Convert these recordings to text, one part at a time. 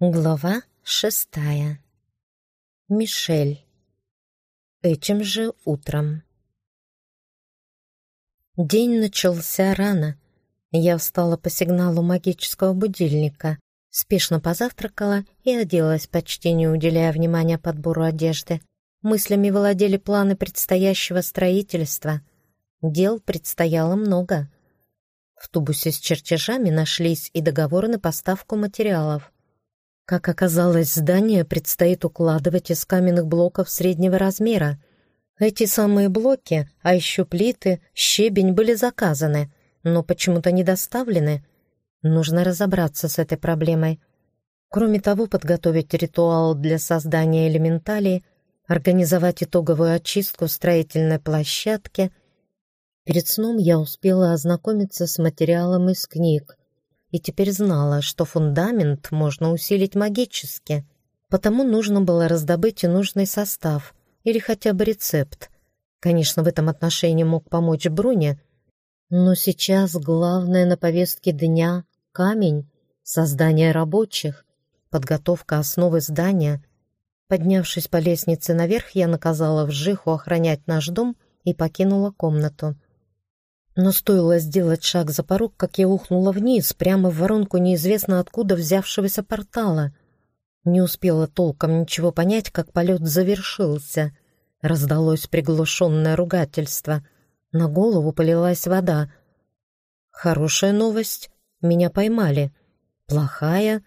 Глава шестая. Мишель. Этим же утром. День начался рано. Я встала по сигналу магического будильника, спешно позавтракала и оделась, почти не уделяя внимания подбору одежды. Мыслями владели планы предстоящего строительства. Дел предстояло много. В тубусе с чертежами нашлись и договоры на поставку материалов — как оказалось, здание предстоит укладывать из каменных блоков среднего размера. Эти самые блоки, а еще плиты, щебень были заказаны, но почему-то не доставлены. Нужно разобраться с этой проблемой. Кроме того, подготовить ритуал для создания элементалей, организовать итоговую очистку строительной площадки. Перед сном я успела ознакомиться с материалом из книг и теперь знала, что фундамент можно усилить магически. Потому нужно было раздобыть и нужный состав или хотя бы рецепт. Конечно, в этом отношении мог помочь Бруне, но сейчас главное на повестке дня — камень, создание рабочих, подготовка основы здания. Поднявшись по лестнице наверх, я наказала Вжиху охранять наш дом и покинула комнату. Но стоило сделать шаг за порог, как я ухнула вниз, прямо в воронку неизвестно откуда взявшегося портала. Не успела толком ничего понять, как полет завершился. Раздалось приглушенное ругательство. На голову полилась вода. Хорошая новость. Меня поймали. Плохая.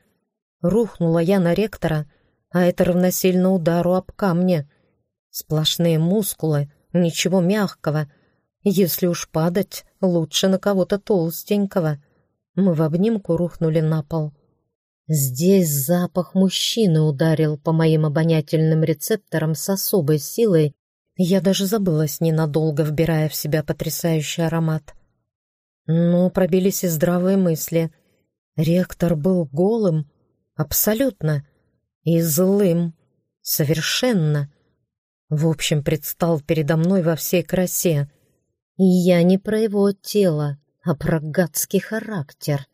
Рухнула я на ректора, а это равносильно удару об камне. Сплошные мускулы, ничего мягкого — если уж падать, лучше на кого-то толстенького. Мы в обнимку рухнули на пол. Здесь запах мужчины ударил по моим обонятельным рецепторам с особой силой. Я даже забылась ненадолго, вбирая в себя потрясающий аромат. Но пробились и здравые мысли. Ректор был голым, абсолютно, и злым, совершенно. В общем, предстал передо мной во всей красе — и я не про его тело, а про гадский характер.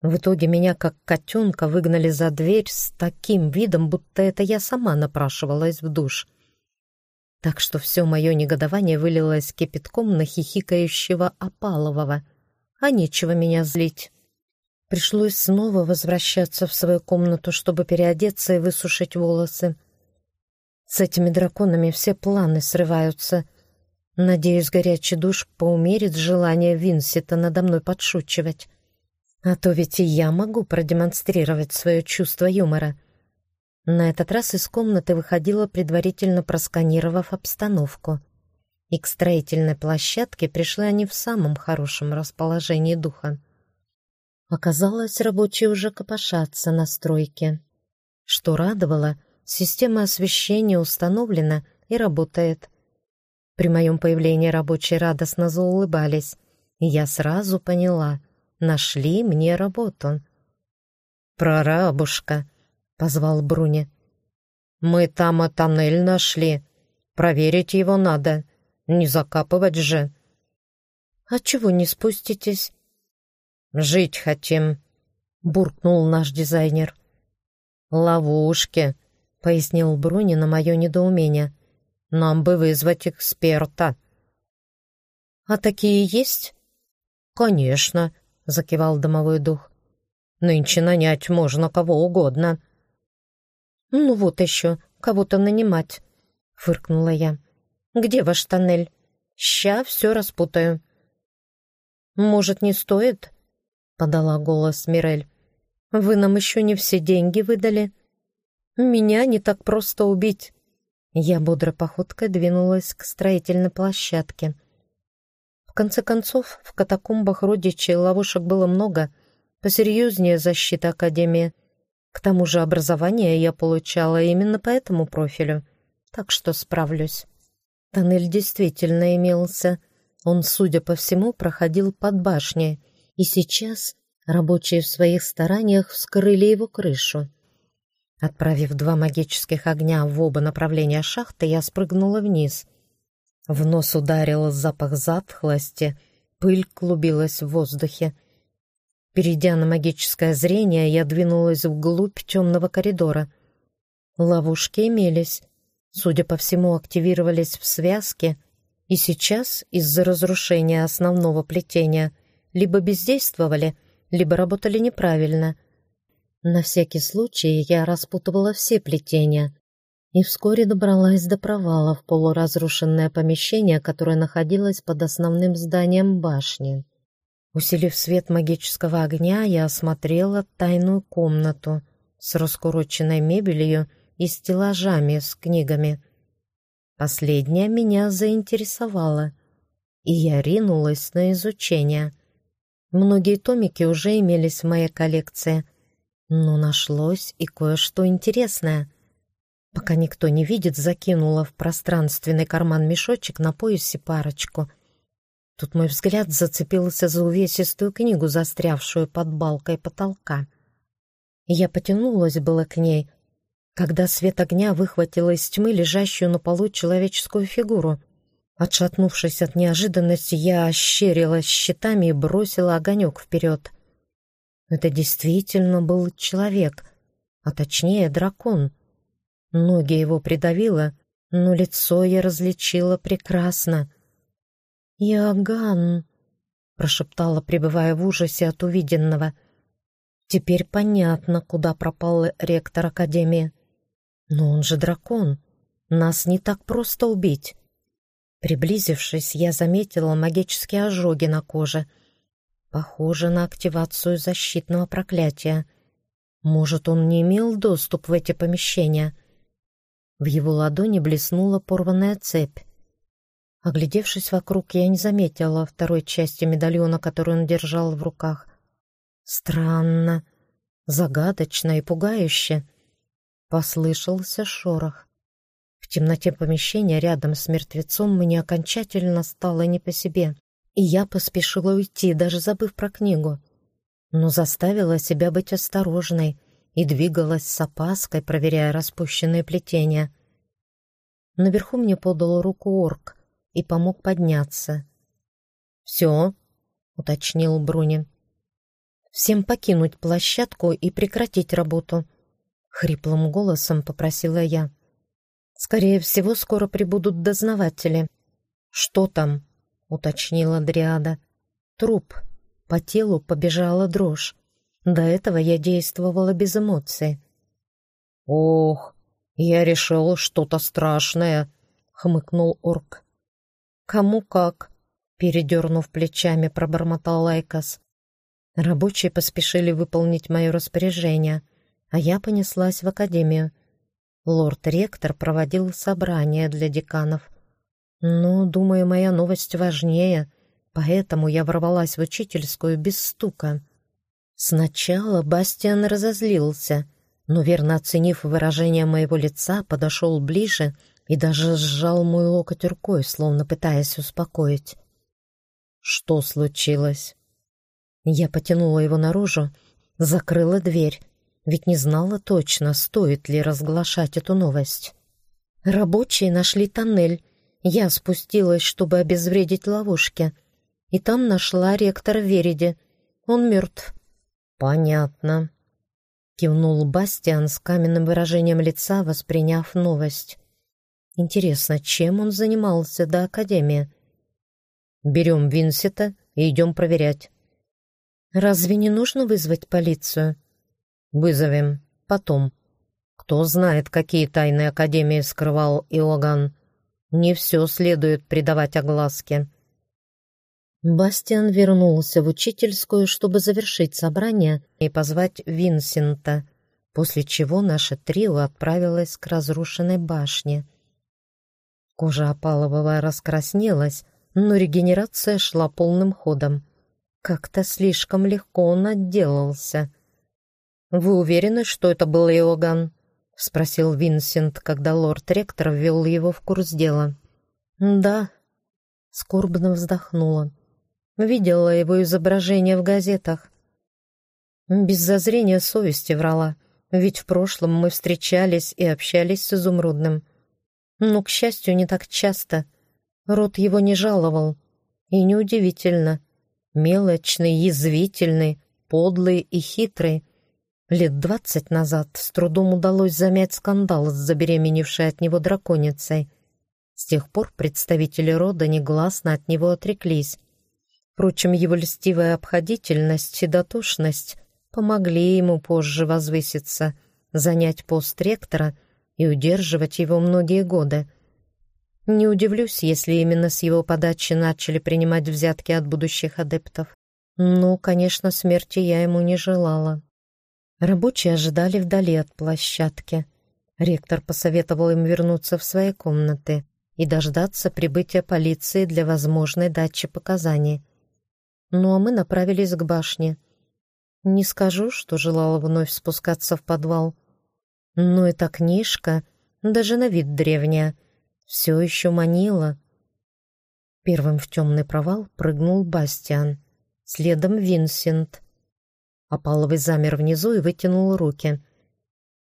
В итоге меня, как котенка, выгнали за дверь с таким видом, будто это я сама напрашивалась в душ. Так что все мое негодование вылилось кипятком на хихикающего Опалового, а нечего меня злить. Пришлось снова возвращаться в свою комнату, чтобы переодеться и высушить волосы. С этими драконами все планы срываются — Надеюсь, горячий душ поумерит желание Винсета надо мной подшучивать. А то ведь и я могу продемонстрировать свое чувство юмора. На этот раз из комнаты выходила, предварительно просканировав обстановку. И к строительной площадке пришли они в самом хорошем расположении духа. Оказалось, рабочие уже копошатся на стройке. Что радовало, система освещения установлена и работает. При моем появлении рабочие радостно заулыбались, и я сразу поняла — нашли мне работу. «Прорабушка», — позвал Бруни. «Мы там тоннель нашли. Проверить его надо. Не закапывать же». «А чего не спуститесь?» «Жить хотим», — буркнул наш дизайнер. «Ловушки», — пояснил Бруни на мое недоумение. Нам бы вызвать эксперта». «А такие есть?» «Конечно», — закивал домовой дух. «Нынче нанять можно кого угодно». «Ну вот еще, кого-то нанимать», — фыркнула я. «Где ваш тоннель? Ща все распутаю». «Может, не стоит?» — подала голос Мирель. «Вы нам еще не все деньги выдали. Меня не так просто убить». Я бодрой походкой двинулась к строительной площадке. В конце концов, в катакомбах родичей ловушек было много, посерьезнее защита Академии. К тому же образование я получала именно по этому профилю, так что справлюсь. Тоннель действительно имелся. Он, судя по всему, проходил под башней, и сейчас рабочие в своих стараниях вскрыли его крышу. Отправив два магических огня в оба направления шахты, я спрыгнула вниз. В нос ударил запах затхлости, пыль клубилась в воздухе. Перейдя на магическое зрение, я двинулась вглубь темного коридора. Ловушки имелись. Судя по всему, активировались в связке, и сейчас, из-за разрушения основного плетения, либо бездействовали, либо работали неправильно. На всякий случай я распутывала все плетения и вскоре добралась до провала в полуразрушенное помещение, которое находилось под основным зданием башни. Усилив свет магического огня, я осмотрела тайную комнату с раскуроченной мебелью и стеллажами с книгами. Последняя меня заинтересовала, и я ринулась на изучение. Многие томики уже имелись в моей коллекции, но нашлось и кое-что интересное. Пока никто не видит, закинула в пространственный карман мешочек на поясе парочку — Тут мой взгляд зацепился за увесистую книгу, застрявшую под балкой потолка. Я потянулась было к ней, когда свет огня выхватил из тьмы лежащую на полу человеческую фигуру. Отшатнувшись от неожиданности, я ощерилась щитами и бросила огонек вперед. Это действительно был человек, а точнее дракон. Ноги его придавило, но лицо я различила прекрасно — «Иоганн!» — прошептала, пребывая в ужасе от увиденного. «Теперь понятно, куда пропал ректор Академии. Но он же дракон. Нас не так просто убить». Приблизившись, я заметила магические ожоги на коже. Похоже на активацию защитного проклятия. Может, он не имел доступ в эти помещения? В его ладони блеснула порванная цепь. Оглядевшись вокруг, я не заметила второй части медальона, который он держал в руках. Странно, загадочно и пугающе. Послышался шорох. В темноте помещения рядом с мертвецом мне окончательно стало не по себе, и я поспешила уйти, даже забыв про книгу. Но заставила себя быть осторожной и двигалась с опаской, проверяя распущенные плетения. Наверху мне подал руку орк — и помог подняться. «Все», — уточнил Брунин. «Всем покинуть площадку и прекратить работу», — хриплым голосом попросила я. «Скорее всего, скоро прибудут дознаватели». «Что там?» — уточнила Дриада. «Труп». По телу побежала дрожь. До этого я действовала без эмоций. «Ох, я решил что-то страшное», — хмыкнул орк. «Кому как», — передернув плечами, пробормотал Лайкос. Рабочие поспешили выполнить мое распоряжение, а я понеслась в академию. Лорд-ректор проводил собрание для деканов. Но, думаю, моя новость важнее, поэтому я ворвалась в учительскую без стука. Сначала Бастиан разозлился, но, верно оценив выражение моего лица, подошел ближе — и даже сжал мой локоть рукой, словно пытаясь успокоить. «Что случилось?» Я потянула его наружу, закрыла дверь, ведь не знала точно, стоит ли разглашать эту новость. Рабочие нашли тоннель. Я спустилась, чтобы обезвредить ловушки, и там нашла ректора Вериди. Он мертв. «Понятно», — кивнул Бастиан с каменным выражением лица, восприняв новость. Интересно, чем он занимался до Академии? Берем Винсета и идем проверять. Разве не нужно вызвать полицию? Вызовем. Потом. Кто знает, какие тайны Академии скрывал Иоганн. Не все следует придавать огласке. Бастиан вернулся в учительскую, чтобы завершить собрание и позвать Винсента, после чего наше трио отправилось к разрушенной башне. Кожа опалового раскраснелась, но регенерация шла полным ходом. Как-то слишком легко он отделался. «Вы уверены, что это был Иоганн?» — спросил Винсент, когда лорд-ректор ввел его в курс дела. «Да», — скорбно вздохнула. «Видела его изображение в газетах. Без зазрения совести врала, ведь в прошлом мы встречались и общались с Изумрудным. Но, к счастью, не так часто. Рот его не жаловал. И неудивительно. Мелочный, язвительный, подлый и хитрый. Лет двадцать назад с трудом удалось замять скандал с забеременевшей от него драконицей. С тех пор представители рода негласно от него отреклись. Впрочем, его льстивая обходительность и дотошность помогли ему позже возвыситься, занять пост ректора и удерживать его многие годы. Не удивлюсь, если именно с его подачи начали принимать взятки от будущих адептов. Ну, конечно, смерти я ему не желала. Рабочие ожидали вдали от площадки. Ректор посоветовал им вернуться в свои комнаты и дождаться прибытия полиции для возможной дачи показаний. Ну а мы направились к башне. Не скажу, что желала вновь спускаться в подвал. Но эта книжка, даже на вид древняя, все еще манила. Первым в темный провал прыгнул Бастиан, следом Винсент. Опаловый замер внизу и вытянул руки.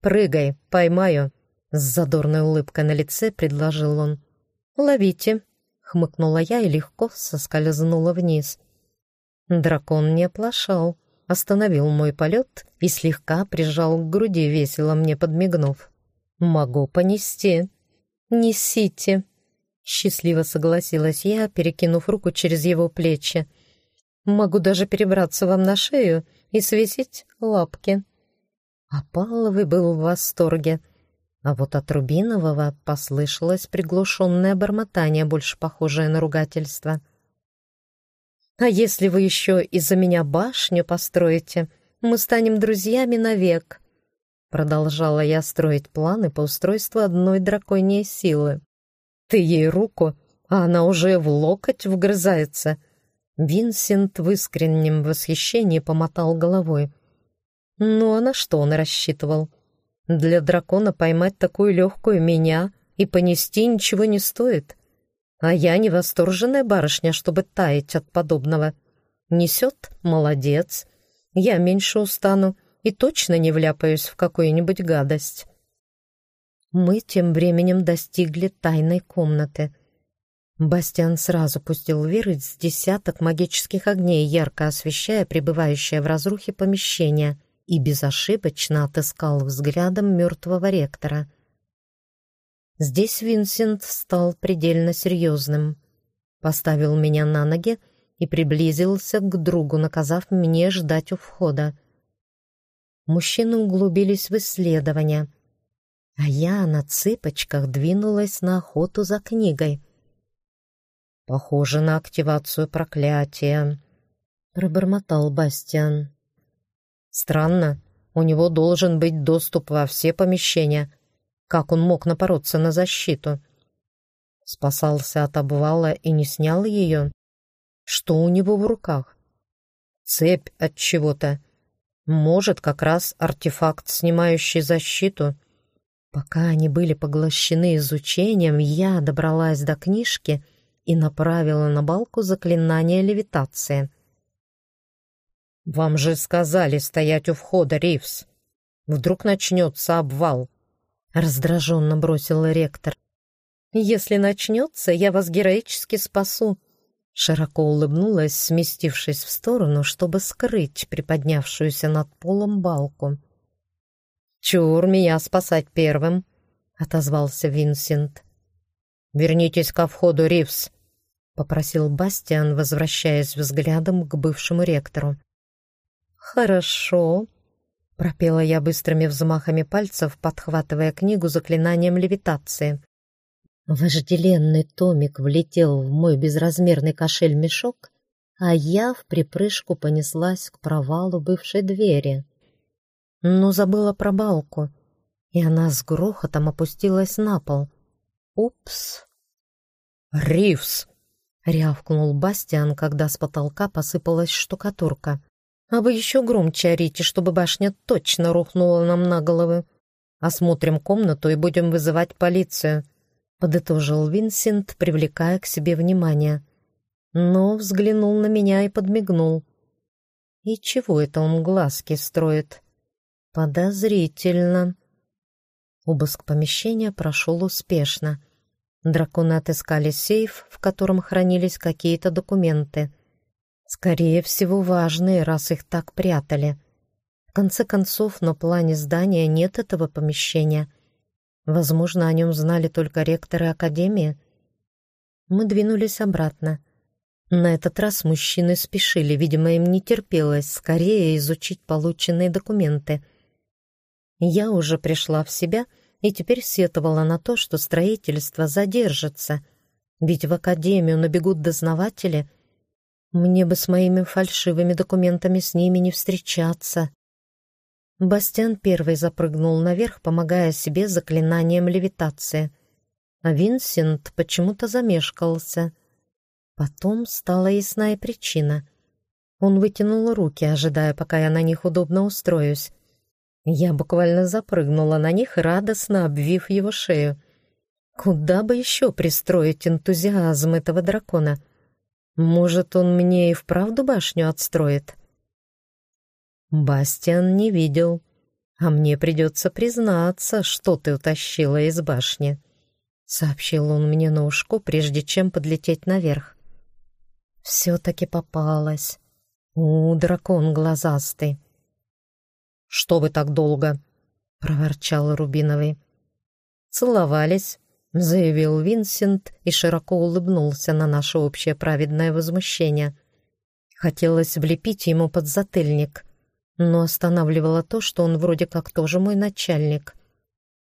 «Прыгай, поймаю!» С задорной улыбкой на лице предложил он. «Ловите!» — хмыкнула я и легко соскользнула вниз. Дракон не оплошал, остановил мой полет и слегка прижал к груди, весело мне подмигнув. «Могу понести!» «Несите!» Счастливо согласилась я, перекинув руку через его плечи. «Могу даже перебраться вам на шею и свесить лапки». Опаловый был в восторге, а вот от Рубинового послышалось приглушенное бормотание, больше похожее на ругательство. «А если вы еще из-за меня башню построите, мы станем друзьями навек», Продолжала я строить планы по устройству одной драконьей силы. «Ты ей руку, а она уже в локоть вгрызается». Винсент в искреннем восхищении помотал головой. «Ну а на что он рассчитывал? Для дракона поймать такую легкую меня и понести ничего не стоит. А я не восторженная барышня, чтобы таять от подобного. Несет — молодец. Я меньше устану, и точно не вляпаюсь в какую-нибудь гадость. Мы тем временем достигли тайной комнаты. Бастиан сразу пустил вверх с десяток магических огней, ярко освещая пребывающее в разрухе помещение, и безошибочно отыскал взглядом мертвого ректора. Здесь Винсент стал предельно серьезным. Поставил меня на ноги и приблизился к другу, наказав мне ждать у входа мужчины углубились в исследования, а я на цыпочках двинулась на охоту за книгой. «Похоже на активацию проклятия», — пробормотал Бастиан. «Странно, у него должен быть доступ во все помещения. Как он мог напороться на защиту?» Спасался от обвала и не снял ее? Что у него в руках? Цепь от чего-то может, как раз артефакт, снимающий защиту. Пока они были поглощены изучением, я добралась до книжки и направила на балку заклинание левитации. «Вам же сказали стоять у входа, Ривс. Вдруг начнется обвал», — раздраженно бросил ректор. «Если начнется, я вас героически спасу», Широко улыбнулась, сместившись в сторону, чтобы скрыть приподнявшуюся над полом балку. «Чур меня спасать первым», — отозвался Винсент. «Вернитесь ко входу, Ривс», — попросил Бастиан, возвращаясь взглядом к бывшему ректору. «Хорошо», — пропела я быстрыми взмахами пальцев, подхватывая книгу заклинанием левитации. Вожделенный томик влетел в мой безразмерный кошель-мешок, а я в припрыжку понеслась к провалу бывшей двери. Но забыла про балку, и она с грохотом опустилась на пол. «Упс!» «Ривс!» — рявкнул Бастиан, когда с потолка посыпалась штукатурка. «А вы еще громче орите, чтобы башня точно рухнула нам на головы. Осмотрим комнату и будем вызывать полицию» подытожил Винсент, привлекая к себе внимание. Но взглянул на меня и подмигнул. И чего это он глазки строит? Подозрительно. Обыск помещения прошел успешно. Драконы отыскали сейф, в котором хранились какие-то документы. Скорее всего, важные, раз их так прятали. В конце концов, на плане здания нет этого помещения. Возможно, о нем знали только ректоры Академии. Мы двинулись обратно. На этот раз мужчины спешили, видимо, им не терпелось скорее изучить полученные документы. Я уже пришла в себя и теперь сетовала на то, что строительство задержится, ведь в академию набегут дознаватели. Мне бы с моими фальшивыми документами с ними не встречаться. Бастиан первый запрыгнул наверх, помогая себе заклинанием левитации, а Винсент почему-то замешкался — Потом стала ясная причина. Он вытянул руки, ожидая, пока я на них удобно устроюсь. Я буквально запрыгнула на них, радостно обвив его шею. Куда бы еще пристроить энтузиазм этого дракона? Может, он мне и вправду башню отстроит? Бастиан не видел, а мне придется признаться, что ты утащила из башни, — сообщил он мне на ушко, прежде чем подлететь наверх. Все-таки попалась. У, дракон глазастый. «Что вы так долго?» — проворчал Рубиновый. «Целовались», — заявил Винсент и широко улыбнулся на наше общее праведное возмущение. Хотелось влепить ему под затыльник, но останавливало то, что он вроде как тоже мой начальник.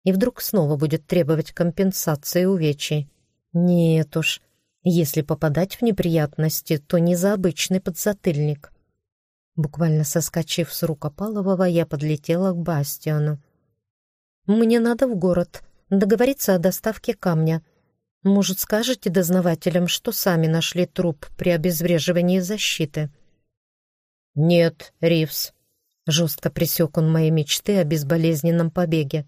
И вдруг снова будет требовать компенсации увечий. Нет уж, если попадать в неприятности, то не за обычный подзатыльник. Буквально соскочив с рукопалового, я подлетела к Бастиану. «Мне надо в город, договориться о доставке камня. Может, скажете дознавателям, что сами нашли труп при обезвреживании защиты?» «Нет, Ривс», — жестко пресек он мои мечты о безболезненном побеге.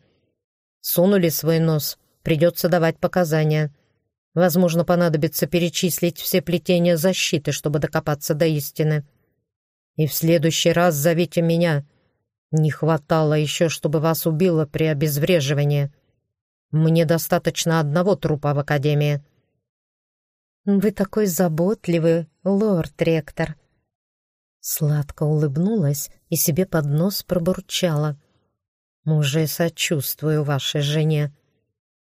«Сунули свой нос, придется давать показания. Возможно, понадобится перечислить все плетения защиты, чтобы докопаться до истины. И в следующий раз зовите меня. Не хватало еще, чтобы вас убило при обезвреживании. Мне достаточно одного трупа в Академии». «Вы такой заботливый, лорд-ректор!» Сладко улыбнулась и себе под нос пробурчала. «Уже сочувствую вашей жене».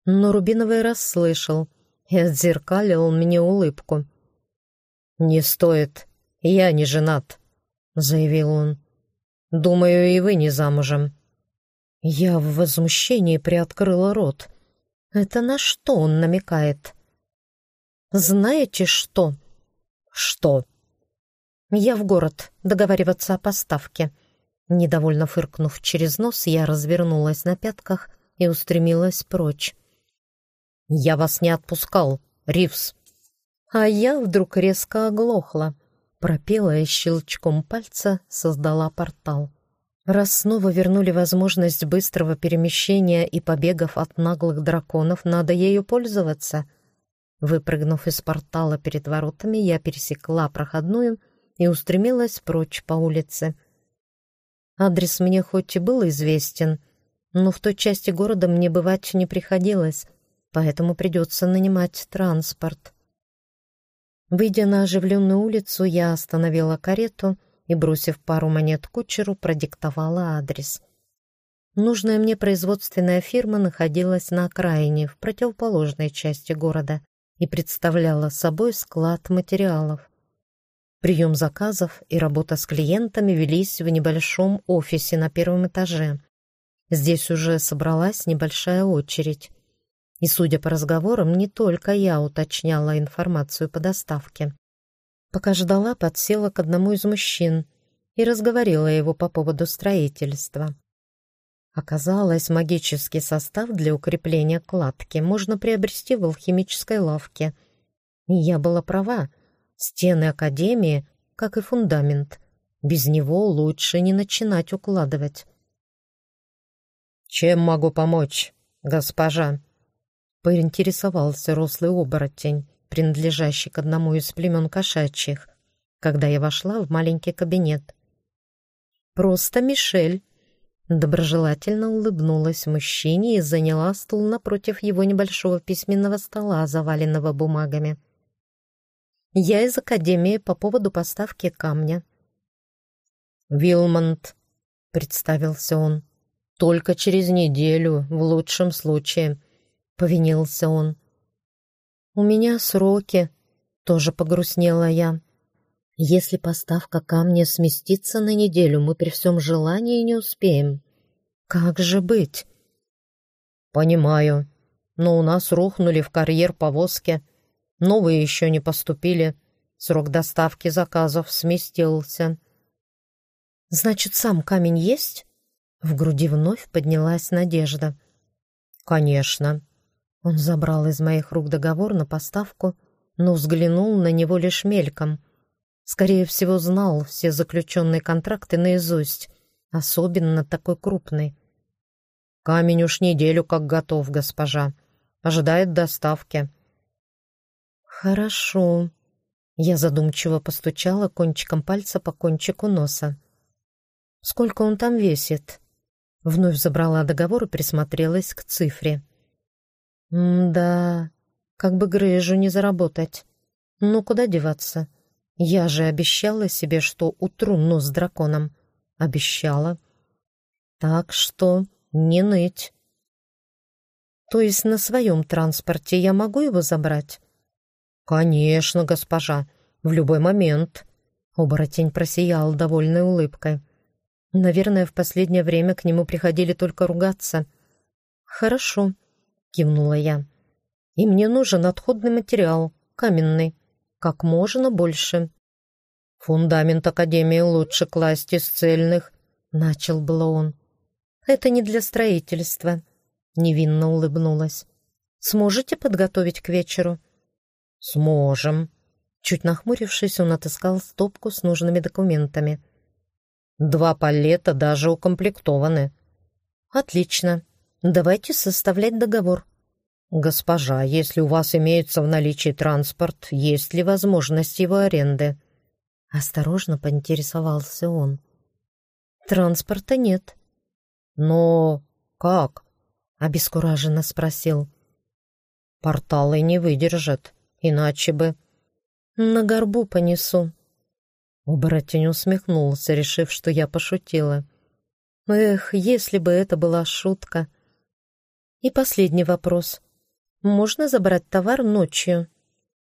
Но Рубиновый расслышал — и отзеркалил мне улыбку. «Не стоит, я не женат», — заявил он. «Думаю, и вы не замужем». Я в возмущении приоткрыла рот. «Это на что он намекает?» «Знаете что?» «Что?» «Я в город договариваться о поставке». Недовольно фыркнув через нос, я развернулась на пятках и устремилась прочь. «Я вас не отпускал, Ривс!» А я вдруг резко оглохла, пропела и щелчком пальца создала портал. Раз снова вернули возможность быстрого перемещения и побегов от наглых драконов, надо ею пользоваться. Выпрыгнув из портала перед воротами, я пересекла проходную и устремилась прочь по улице. Адрес мне хоть и был известен, но в той части города мне бывать не приходилось, поэтому придется нанимать транспорт. Выйдя на оживленную улицу, я остановила карету и, бросив пару монет кучеру, продиктовала адрес. Нужная мне производственная фирма находилась на окраине, в противоположной части города, и представляла собой склад материалов. Прием заказов и работа с клиентами велись в небольшом офисе на первом этаже. Здесь уже собралась небольшая очередь. И, судя по разговорам, не только я уточняла информацию по доставке. Пока ждала, подсела к одному из мужчин и разговорила его по поводу строительства. Оказалось, магический состав для укрепления кладки можно приобрести в алхимической лавке. И я была права. Стены Академии, как и фундамент, без него лучше не начинать укладывать. «Чем могу помочь, госпожа?» Поинтересовался рослый оборотень, принадлежащий к одному из племен кошачьих, когда я вошла в маленький кабинет. «Просто Мишель!» Доброжелательно улыбнулась мужчине и заняла стул напротив его небольшого письменного стола, заваленного бумагами. Я из Академии по поводу поставки камня». «Вилмонт», — представился он. «Только через неделю, в лучшем случае», — повинился он. «У меня сроки», — тоже погрустнела я. «Если поставка камня сместится на неделю, мы при всем желании не успеем. Как же быть?» «Понимаю, но у нас рухнули в карьер повозки, новые еще не поступили, срок доставки заказов сместился». «Значит, сам камень есть?» В груди вновь поднялась надежда. «Конечно». Он забрал из моих рук договор на поставку, но взглянул на него лишь мельком. Скорее всего, знал все заключенные контракты наизусть, особенно такой крупный. «Камень уж неделю как готов, госпожа. Ожидает доставки». «Хорошо». Я задумчиво постучала кончиком пальца по кончику носа. «Сколько он там весит?» Вновь забрала договор и присмотрелась к цифре. «М-да, как бы грыжу не заработать. Ну, куда деваться? Я же обещала себе, что утру нос драконом. Обещала. Так что не ныть. То есть на своем транспорте я могу его забрать? Конечно, госпожа, в любой момент. Оборотень просиял довольной улыбкой. Наверное, в последнее время к нему приходили только ругаться. «Хорошо», — кивнула я. «И мне нужен отходный материал, каменный, как можно больше». «Фундамент Академии лучше класть из цельных», — начал было он. «Это не для строительства», — невинно улыбнулась. «Сможете подготовить к вечеру?» «Сможем». Чуть нахмурившись, он отыскал стопку с нужными документами — Два палета даже укомплектованы. Отлично. Давайте составлять договор. Госпожа, если у вас имеется в наличии транспорт, есть ли возможность его аренды? Осторожно поинтересовался он. Транспорта нет. Но как? Обескураженно спросил. Порталы не выдержат, иначе бы... На горбу понесу, Оборотень усмехнулся, решив, что я пошутила. Эх, если бы это была шутка. И последний вопрос. Можно забрать товар ночью?